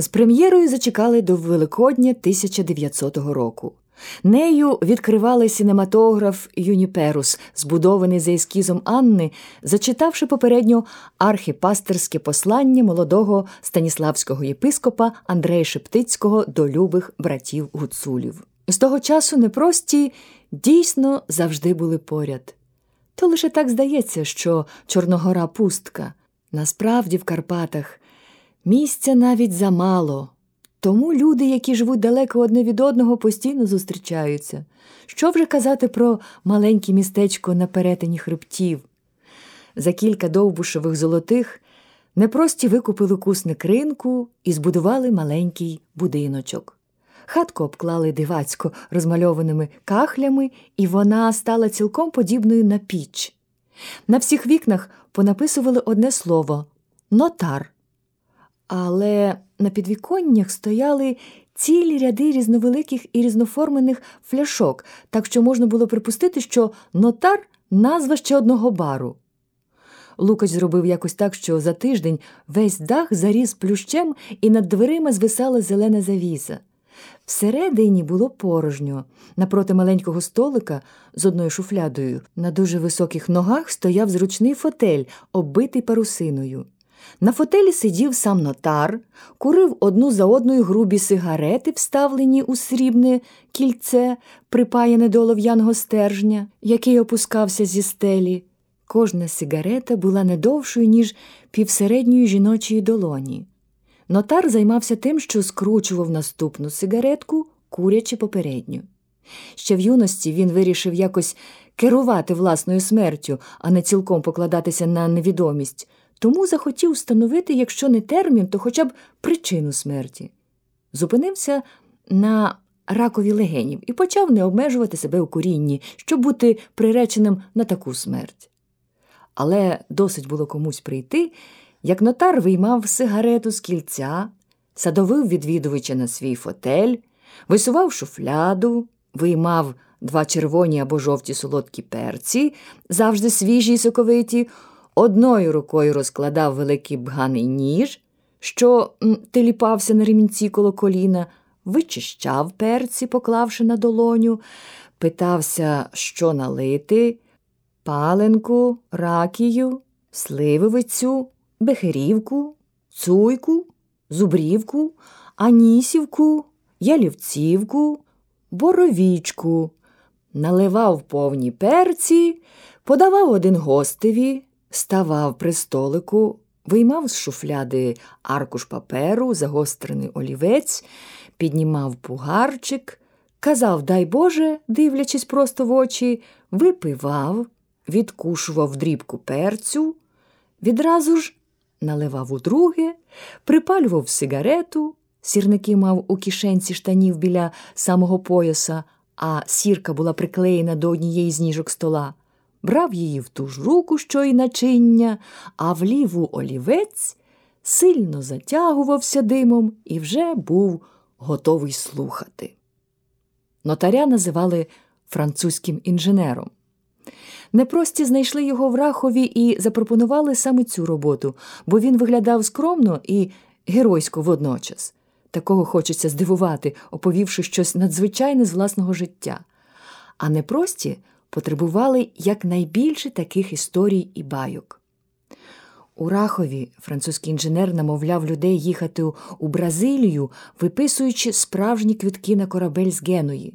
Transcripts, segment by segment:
З прем'єрою зачекали до Великодня 1900 року. Нею відкривали синематограф Юніперус, збудований за ескізом Анни, зачитавши попередньо архіпастерське послання молодого станіславського єпископа Андрея Шептицького до любих братів гуцулів. З того часу непрості дійсно завжди були поряд. То лише так здається, що Чорногора пустка. Насправді в Карпатах місця навіть замало. Тому люди, які живуть далеко одне від одного, постійно зустрічаються. Що вже казати про маленьке містечко на перетині хребтів? За кілька довбушевих золотих непрості викупили кусник ринку і збудували маленький будиночок. Хатку обклали дивацько розмальованими кахлями, і вона стала цілком подібною на піч. На всіх вікнах понаписували одне слово нотар. Але на підвіконнях стояли цілі ряди різновеликих і різноформених фляшок, так що можна було припустити, що нотар назва ще одного бару. Лукач зробив якось так, що за тиждень весь дах заріс плющем, і над дверима звисала зелена завіса. Всередині було порожньо. Напроти маленького столика з одною шуфлядою на дуже високих ногах стояв зручний фотель, оббитий парусиною. На фотелі сидів сам нотар, курив одну за одною грубі сигарети, вставлені у срібне кільце, припаяне до олов'яного стержня, який опускався зі стелі. Кожна сигарета була не довшою, ніж півсередньої жіночої долоні. Нотар займався тим, що скручував наступну сигаретку, курячи попередню. Ще в юності він вирішив якось керувати власною смертю, а не цілком покладатися на невідомість, тому захотів встановити, якщо не термін, то хоча б причину смерті. Зупинився на ракові легенів і почав не обмежувати себе у курінні, щоб бути приреченим на таку смерть. Але досить було комусь прийти, як нотар виймав сигарету з кільця, садовив відвідувача на свій фотель, висував шуфляду, виймав два червоні або жовті солодкі перці, завжди свіжі й соковиті, одною рукою розкладав великий бганий ніж, що теліпався на ремінці коло коліна, вичищав перці, поклавши на долоню, питався, що налити, паленку, ракію, сливовицю, бехерівку, цуйку, зубрівку, анісівку, ялівцівку, боровічку, наливав повні перці, подавав один гостеві, ставав при столику, виймав з шуфляди аркуш паперу, загострений олівець, піднімав пугарчик, казав, дай Боже, дивлячись просто в очі, випивав, відкушував дрібку перцю, відразу ж наливав у друге, припалював сигарету, сірники мав у кишенці штанів біля самого пояса, а сірка була приклеєна до однієї з ніжок стола, брав її в ту ж руку, що й начиння, а в ліву олівець сильно затягувався димом і вже був готовий слухати. Нотаря називали французьким інженером. Непрості знайшли його в Рахові і запропонували саме цю роботу, бо він виглядав скромно і геройсько водночас. Такого хочеться здивувати, оповівши щось надзвичайне з власного життя. А непрості потребували якнайбільше таких історій і байок. У Рахові французький інженер намовляв людей їхати у Бразилію, виписуючи справжні квитки на корабель з Геної.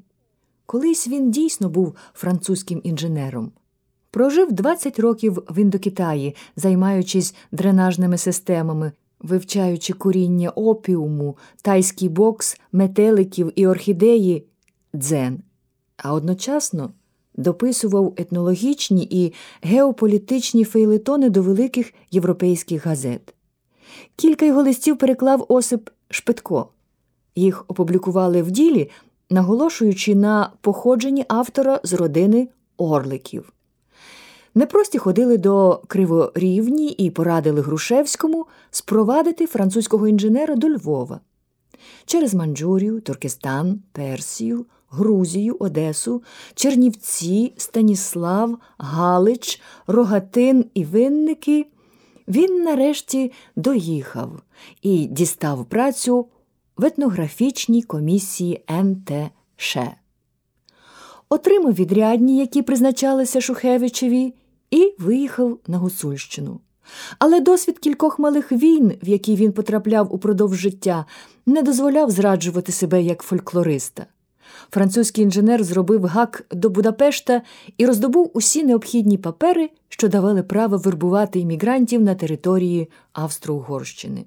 Колись він дійсно був французьким інженером. Прожив 20 років в Індокитаї, займаючись дренажними системами, вивчаючи коріння опіуму, тайський бокс, метеликів і орхідеї дзен, а одночасно дописував етнологічні і геополітичні фейлетони до великих європейських газет. Кілька його листів переклав Осип Шпитко. Їх опублікували в ділі, наголошуючи на походженні автора з родини Орликів. Непрості ходили до Криворівні і порадили Грушевському спровадити французького інженера до Львова. Через Манджурію, Туркестан, Персію, Грузію, Одесу, Чернівці, Станіслав, Галич, Рогатин і Винники він нарешті доїхав і дістав працю в етнографічній комісії НТШ. Отримав відрядні, які призначалися Шухевичеві, і виїхав на Гуцульщину. Але досвід кількох малих війн, в які він потрапляв упродовж життя, не дозволяв зраджувати себе як фольклориста. Французький інженер зробив гак до Будапешта і роздобув усі необхідні папери, що давали право вербувати іммігрантів на території Австро-Угорщини.